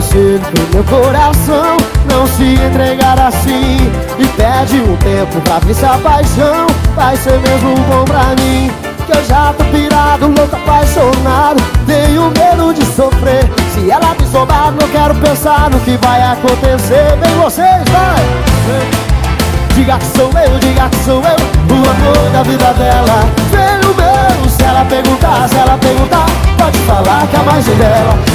conselho pro meu coração Não se entregar assim. E pede um tempo pra ver se a paixão Vai ser mesmo bom pra mim. Que eu já tô pirado, louco, apaixonado. Tenho medo de sofrer. Se ela me somar, não quero pensar no que vai acontecer. Vem vocês, vai! Diga que sou eu, diga que sou eu. O amor da vida dela. Filho meu, se ela perguntar, se ela perguntar Pode falar que é mais dela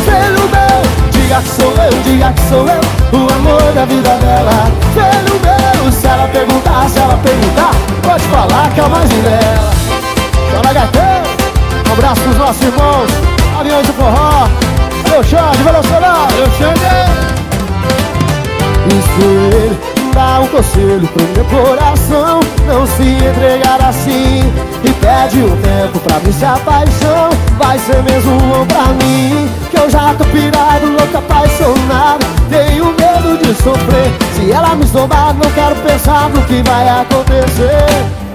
diga que sou eu O amor da vida dela. Filho meu, se ela perguntar, se ela perguntar Pode falar que é mais dela. Chora gatão, um abraço pros nossos irmãos. Aviões do Forró. Valeu Xande, valeu Solar Valeu Xande. Isso ele dá um conselho pro meu coração Não se entregar assim E pede um tempo pra ver se a paixão Vai ser mesmo bom pra mim Que eu já tô pirado, sofrer. Se ela me zombar, não quero pensar no que vai acontecer.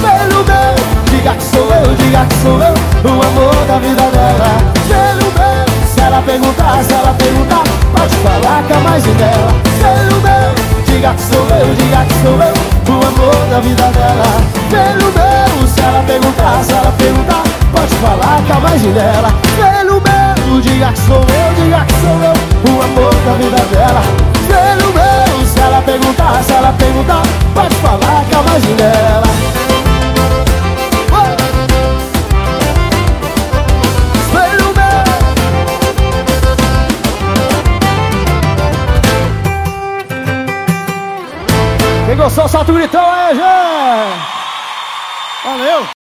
Pelo meu, diga que sou eu, diga que sou eu O amor da vida dela. Pelo meu, se ela perguntar, se ela perguntar Pode falar que é mais dela. Pelo meu Diga que sou eu, diga que sou eu O amor da vida dela. Pelo meu, se ela perguntar, se ela perguntar Pode falar que é mais dela. Pelo meu, diga que sou eu, diga que sou eu O amor da vida dela Pelo meu, se ela perguntar, se ela perguntar Pode falar que é mais dela Quem gostou, solta o gritão aí, gente! Valeu!